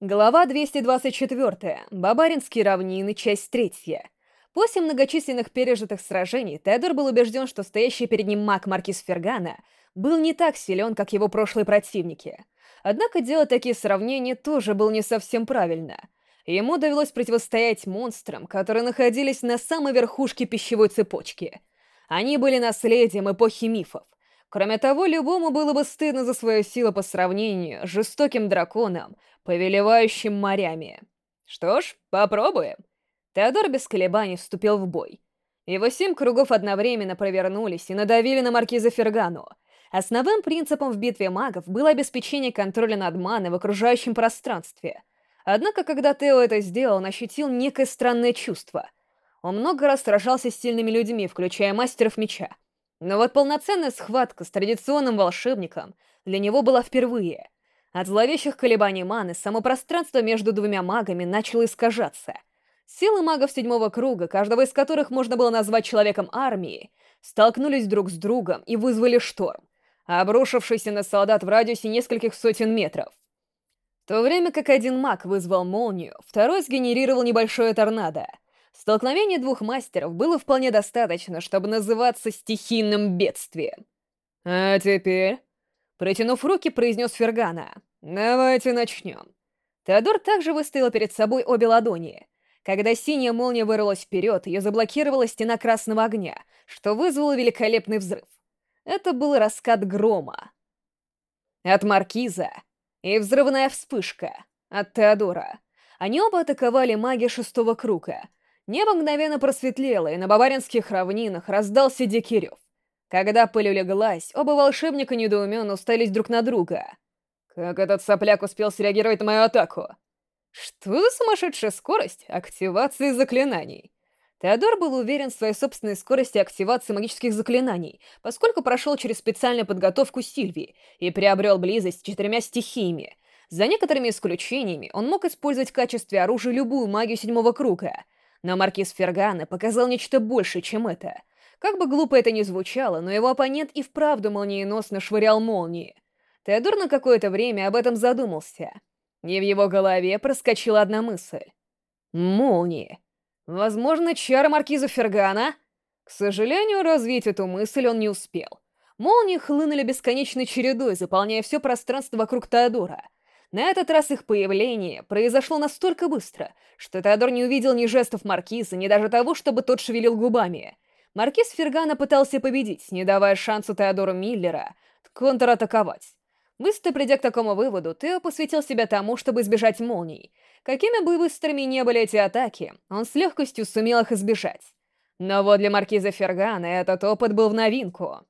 Глава 224. Бабаринские равнины, часть третья. После многочисленных пережитых сражений Теодор был убежден, что стоящий перед ним маг Маркиз Фергана был не так силен, как его прошлые противники. Однако делать такие сравнения тоже было не совсем правильно. Ему довелось противостоять монстрам, которые находились на самой верхушке пищевой цепочки. Они были наследием эпохи мифов. Кроме того, любому было бы стыдно за свою силу по сравнению с жестоким драконом, повелевающим морями. Что ж, попробуем. Теодор без колебаний вступил в бой. Его семь кругов одновременно провернулись и надавили на маркиза Фергану. Основным принципом в битве магов было обеспечение контроля над маной в окружающем пространстве. Однако, когда Тео это сделал, он ощутил некое странное чувство. Он много раз сражался с сильными людьми, включая мастеров меча. Но вот полноценная схватка с традиционным волшебником для него была впервые. От зловещих колебаний маны само пространство между двумя магами начало искажаться. Силы магов седьмого круга, каждого из которых можно было назвать человеком армии, столкнулись друг с другом и вызвали шторм, обрушившийся на солдат в радиусе нескольких сотен метров. В то время как один маг вызвал молнию, второй сгенерировал небольшое торнадо — Столкновение двух мастеров было вполне достаточно, чтобы называться стихийным бедствием. «А теперь...» Протянув руки, произнес Фергана. «Давайте начнем». Теодор также выставил перед собой обе ладони. Когда синяя молния вырвалась вперед, ее заблокировала стена красного огня, что вызвало великолепный взрыв. Это был раскат грома. От Маркиза и взрывная вспышка от Теодора. Они оба атаковали маги шестого круга, Небо мгновенно просветлело, и на баваринских равнинах раздался дикий рев. Когда пыль улеглась, оба волшебника недоуменно устались друг на друга. Как этот сопляк успел среагировать на мою атаку? Что за сумасшедшая скорость активации заклинаний? Теодор был уверен в своей собственной скорости активации магических заклинаний, поскольку прошел через специальную подготовку Сильвии и приобрел близость с четырьмя стихиями. За некоторыми исключениями он мог использовать в качестве оружия любую магию седьмого круга — но маркиз Фергана показал нечто большее, чем это. Как бы глупо это ни звучало, но его оппонент и вправду молниеносно швырял молнии. Теодор на какое-то время об этом задумался. И в его голове проскочила одна мысль. Молнии. Возможно, чары маркиза Фергана? К сожалению, развить эту мысль он не успел. Молнии хлынули бесконечной чередой, заполняя все пространство вокруг Теодора — на этот раз их появление произошло настолько быстро, что Теодор не увидел ни жестов Маркиза, ни даже того, чтобы тот шевелил губами. Маркиз Фергана пытался победить, не давая шансу Теодору Миллера контратаковать. Быстро придя к такому выводу, Тео посвятил себя тому, чтобы избежать молний. Какими бы быстрыми ни были эти атаки, он с легкостью сумел их избежать. Но вот для Маркиза Фергана этот опыт был в новинку.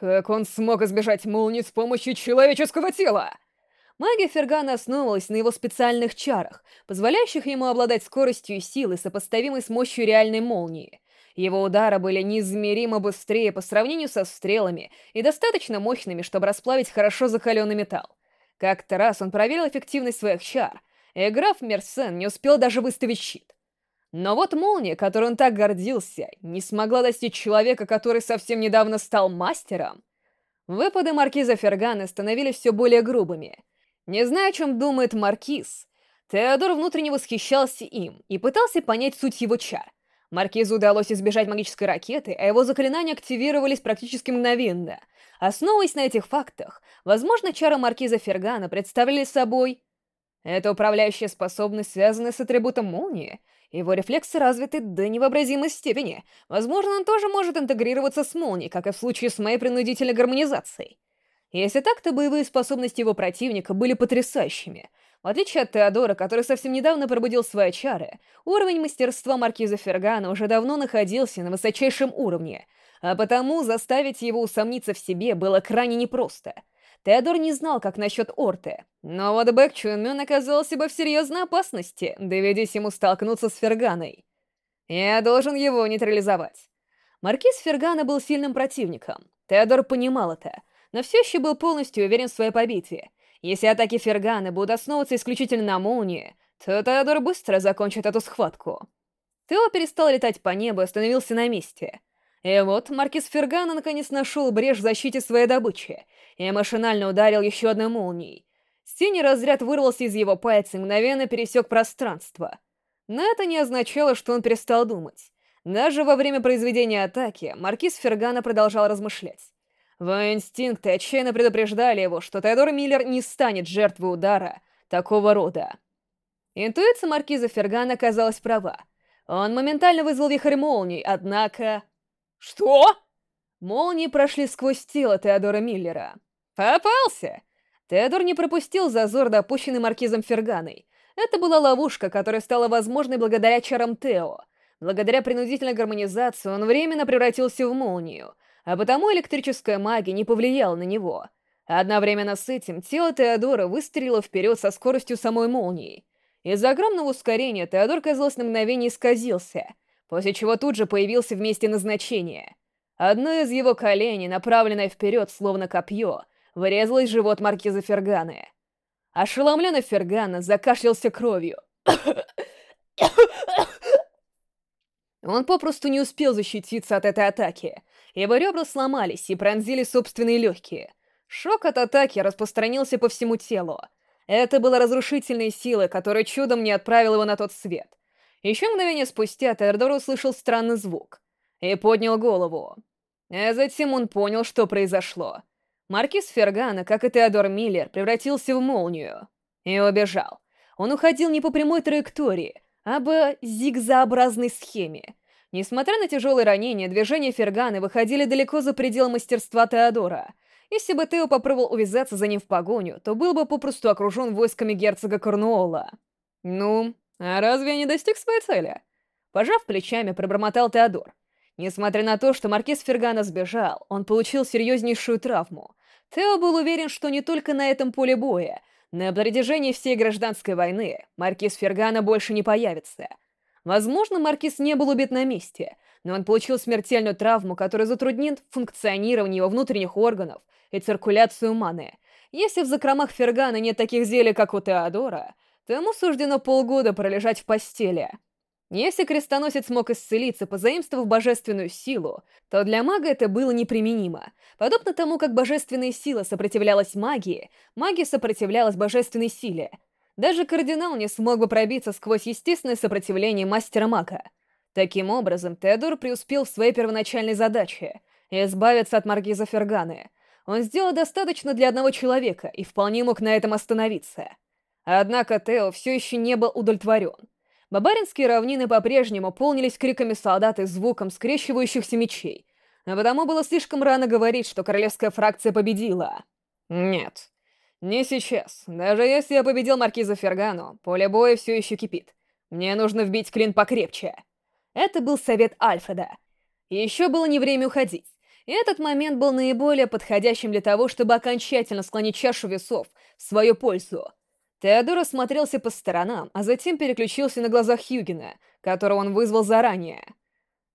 Как он смог избежать молний с помощью человеческого тела? Магия Фергана основывалась на его специальных чарах, позволяющих ему обладать скоростью и силой, сопоставимой с мощью реальной молнии. Его удары были неизмеримо быстрее по сравнению со стрелами и достаточно мощными, чтобы расплавить хорошо закаленный металл. Как-то раз он проверил эффективность своих чар, и граф Мерсен не успел даже выставить щит. Но вот молния, которой он так гордился, не смогла достичь человека, который совсем недавно стал мастером. Выпады маркиза Фергана становились все более грубыми — не зная, о чем думает Маркиз, Теодор внутренне восхищался им и пытался понять суть его чар. Маркизу удалось избежать магической ракеты, а его заклинания активировались практически мгновенно. Основываясь на этих фактах, возможно, чары Маркиза Фергана представляли собой... Это управляющая способность, связанная с атрибутом молнии. Его рефлексы развиты до невообразимой степени. Возможно, он тоже может интегрироваться с молнией, как и в случае с моей принудительной гармонизацией. Если так, то боевые способности его противника были потрясающими. В отличие от Теодора, который совсем недавно пробудил свои чары, уровень мастерства маркиза Фергана уже давно находился на высочайшем уровне, а потому заставить его усомниться в себе было крайне непросто. Теодор не знал, как насчет Орты, но вот Бэк Чунмён оказался бы в серьезной опасности, доведись ему столкнуться с Ферганой. Я должен его нейтрализовать. Маркиз Фергана был сильным противником. Теодор понимал это — но все еще был полностью уверен в своей победе. Если атаки Фергана будут основываться исключительно на молнии, то Теодор быстро закончит эту схватку. Тео перестал летать по небу и остановился на месте. И вот Маркиз Фергана наконец нашел брешь в защите своей добычи и машинально ударил еще одной молнией. Синий разряд вырвался из его пальца и мгновенно пересек пространство. Но это не означало, что он перестал думать. Даже во время произведения атаки маркиз Фергана продолжал размышлять. Его инстинкты отчаянно предупреждали его, что Теодор Миллер не станет жертвой удара такого рода. Интуиция маркиза Фергана оказалась права. Он моментально вызвал вихрь молний, однако... Что? Молнии прошли сквозь тело Теодора Миллера. Попался! Теодор не пропустил зазор, допущенный маркизом Ферганой. Это была ловушка, которая стала возможной благодаря чарам Тео. Благодаря принудительной гармонизации он временно превратился в молнию, а потому электрическая магия не повлияла на него. Одновременно с этим тело Теодора выстрелило вперед со скоростью самой молнии. Из-за огромного ускорения Теодор, казалось, на мгновение исказился, после чего тут же появился в месте назначения. Одно из его коленей, направленное вперед, словно копье, врезалось в живот маркиза Ферганы. Ошеломленный Фергана закашлялся кровью. Он попросту не успел защититься от этой атаки. Его ребра сломались и пронзили собственные легкие. Шок от атаки распространился по всему телу. Это была разрушительная сила, которая чудом не отправила его на тот свет. Еще мгновение спустя Теодор услышал странный звук и поднял голову. А затем он понял, что произошло. Маркиз Фергана, как и Теодор Миллер, превратился в молнию и убежал. Он уходил не по прямой траектории, по зигзообразной схеме. Несмотря на тяжелые ранения, движения Ферганы выходили далеко за пределы мастерства Теодора — если бы Тео попробовал увязаться за ним в погоню, то был бы попросту окружен войсками герцога Корнуола. «Ну, а разве я не достиг своей цели?» Пожав плечами, пробормотал Теодор. Несмотря на то, что маркиз Фергана сбежал, он получил серьезнейшую травму. Тео был уверен, что не только на этом поле боя, на протяжении всей гражданской войны маркиз Фергана больше не появится. Возможно, маркиз не был убит на месте, но он получил смертельную травму, которая затруднит функционирование его внутренних органов и циркуляцию маны. Если в закромах Фергана нет таких зелий, как у Теодора, то ему суждено полгода пролежать в постели. Если крестоносец мог исцелиться, позаимствовав божественную силу, то для мага это было неприменимо. Подобно тому, как божественная сила сопротивлялась магии, магия сопротивлялась божественной силе. Даже кардинал не смог бы пробиться сквозь естественное сопротивление мастера-мага. Таким образом, Теодор преуспел в своей первоначальной задаче — избавиться от маркиза Ферганы — он сделал достаточно для одного человека и вполне мог на этом остановиться. Однако Тео все еще не был удовлетворен. Бабаринские равнины по-прежнему полнились криками солдат и звуком скрещивающихся мечей, а потому было слишком рано говорить, что королевская фракция победила. Нет, не сейчас. Даже если я победил маркиза Фергану, поле боя все еще кипит. Мне нужно вбить клин покрепче. Это был совет Альфреда. Еще было не время уходить. И этот момент был наиболее подходящим для того, чтобы окончательно склонить чашу весов в свою пользу. Теодор осмотрелся по сторонам, а затем переключился на глаза Хьюгена, которого он вызвал заранее.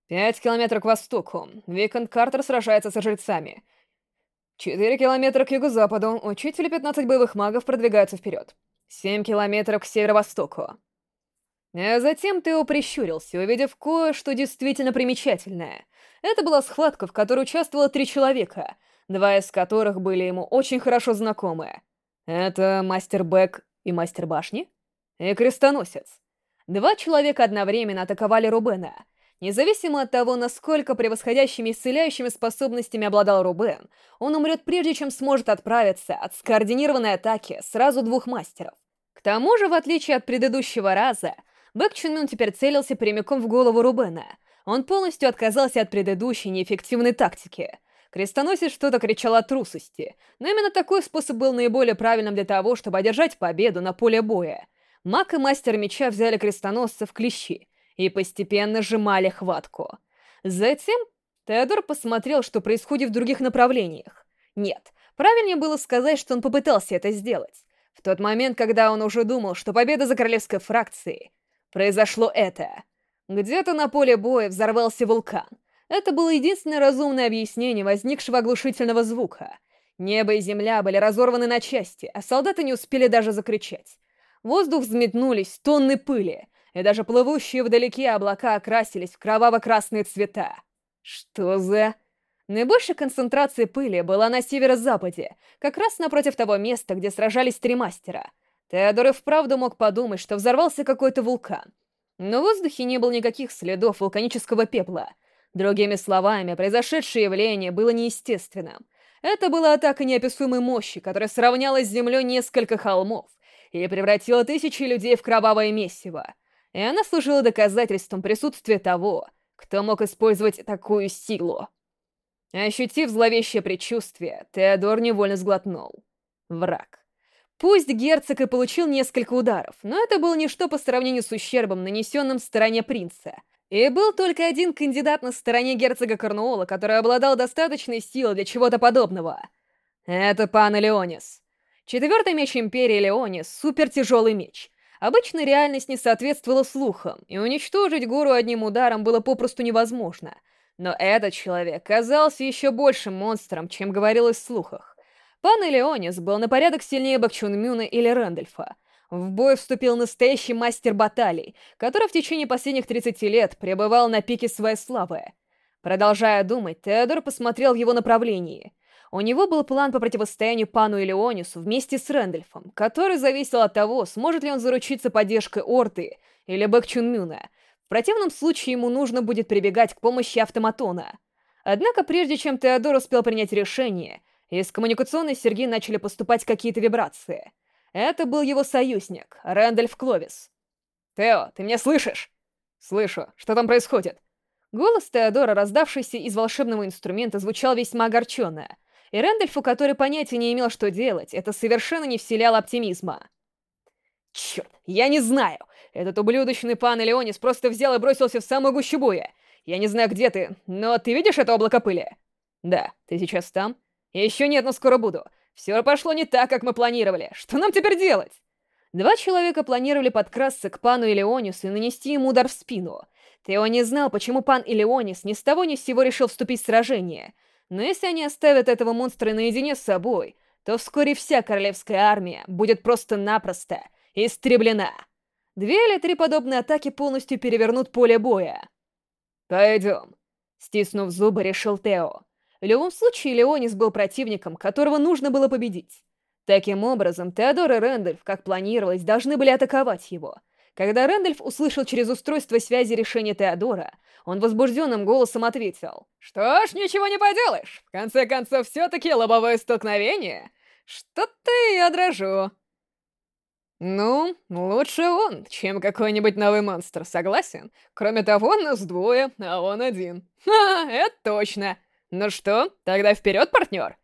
«Пять километров к востоку. Виконт Картер сражается со жрецами. Четыре километра к юго-западу. Учитель и пятнадцать боевых магов продвигаются вперед. Семь километров к северо-востоку. А затем Тео прищурился, увидев кое-что действительно примечательное. Это была схватка, в которой участвовало три человека, два из которых были ему очень хорошо знакомы. Это мастер Бэк и мастер Башни? И крестоносец. Два человека одновременно атаковали Рубена. Независимо от того, насколько превосходящими исцеляющими способностями обладал Рубен, он умрет прежде, чем сможет отправиться от скоординированной атаки сразу двух мастеров. К тому же, в отличие от предыдущего раза, Бэк Чунмюн теперь целился прямиком в голову Рубена. Он полностью отказался от предыдущей неэффективной тактики. Крестоносец что-то кричал о трусости, но именно такой способ был наиболее правильным для того, чтобы одержать победу на поле боя. Маг и мастер меча взяли крестоносца в клещи и постепенно сжимали хватку. Затем Теодор посмотрел, что происходит в других направлениях. Нет, правильнее было сказать, что он попытался это сделать. В тот момент, когда он уже думал, что победа за королевской фракцией произошло это. Где-то на поле боя взорвался вулкан. Это было единственное разумное объяснение возникшего оглушительного звука. Небо и земля были разорваны на части, а солдаты не успели даже закричать. В воздух взметнулись тонны пыли, и даже плывущие вдалеке облака окрасились в кроваво-красные цвета. Что за... Наибольшая концентрация пыли была на северо-западе, как раз напротив того места, где сражались три мастера. Теодор и вправду мог подумать, что взорвался какой-то вулкан. Но в воздухе не было никаких следов вулканического пепла. Другими словами, произошедшее явление было неестественным. Это была атака неописуемой мощи, которая сравняла с землей несколько холмов и превратила тысячи людей в кровавое месиво. И она служила доказательством присутствия того, кто мог использовать такую силу. Ощутив зловещее предчувствие, Теодор невольно сглотнул. Враг. Пусть герцог и получил несколько ударов, но это было ничто по сравнению с ущербом, нанесенным стороне принца. И был только один кандидат на стороне герцога Корнуола, который обладал достаточной силой для чего-то подобного. Это пан Леонис. Четвертый меч Империи Леонис — супертяжелый меч. Обычно реальность не соответствовала слухам, и уничтожить гору одним ударом было попросту невозможно. Но этот человек казался еще большим монстром, чем говорилось в слухах. Пан Элеонис был на порядок сильнее Бакчунмюна или Рэндольфа. В бой вступил настоящий мастер баталий, который в течение последних 30 лет пребывал на пике своей славы. Продолжая думать, Теодор посмотрел в его направлении. У него был план по противостоянию пану Элеонису вместе с Рэндольфом, который зависел от того, сможет ли он заручиться поддержкой Орты или Бэкчунмюна. В противном случае ему нужно будет прибегать к помощи автоматона. Однако прежде чем Теодор успел принять решение, из коммуникационной серьги начали поступать какие-то вибрации. Это был его союзник, Рэндальф Кловис. «Тео, ты меня слышишь?» «Слышу. Что там происходит?» Голос Теодора, раздавшийся из волшебного инструмента, звучал весьма огорченно. И Рэндальфу, который понятия не имел, что делать, это совершенно не вселяло оптимизма. «Черт, я не знаю! Этот ублюдочный пан Элеонис просто взял и бросился в самую гущу боя. Я не знаю, где ты, но ты видишь это облако пыли?» «Да, ты сейчас там?» «Еще нет, но скоро буду. Все пошло не так, как мы планировали. Что нам теперь делать?» Два человека планировали подкрасться к пану Илеонису и нанести ему удар в спину. Тео не знал, почему пан Илеонис ни с того ни с сего решил вступить в сражение. Но если они оставят этого монстра наедине с собой, то вскоре вся королевская армия будет просто-напросто истреблена. Две или три подобные атаки полностью перевернут поле боя. «Пойдем», — стиснув зубы, решил Тео. В любом случае, Леонис был противником, которого нужно было победить. Таким образом, Теодор и Рэндальф, как планировалось, должны были атаковать его. Когда Рэндальф услышал через устройство связи решение Теодора, он возбужденным голосом ответил. «Что ж, ничего не поделаешь. В конце концов, все-таки лобовое столкновение. Что-то я дрожу». «Ну, лучше он, чем какой-нибудь новый монстр, согласен? Кроме того, нас двое, а он один. Ха, это точно!» «Ну что, тогда вперед, партнер!»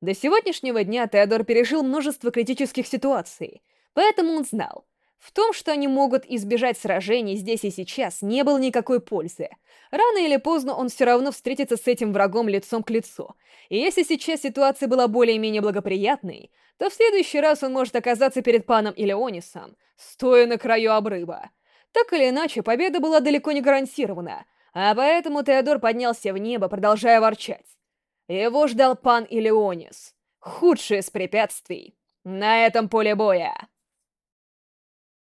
До сегодняшнего дня Теодор пережил множество критических ситуаций, поэтому он знал, в том, что они могут избежать сражений здесь и сейчас, не было никакой пользы. Рано или поздно он все равно встретится с этим врагом лицом к лицу. И если сейчас ситуация была более-менее благоприятной, то в следующий раз он может оказаться перед паном Илеонисом, стоя на краю обрыва. Так или иначе, победа была далеко не гарантирована, а поэтому Теодор поднялся в небо, продолжая ворчать. Его ждал пан Илеонис. Худшее из препятствий на этом поле боя.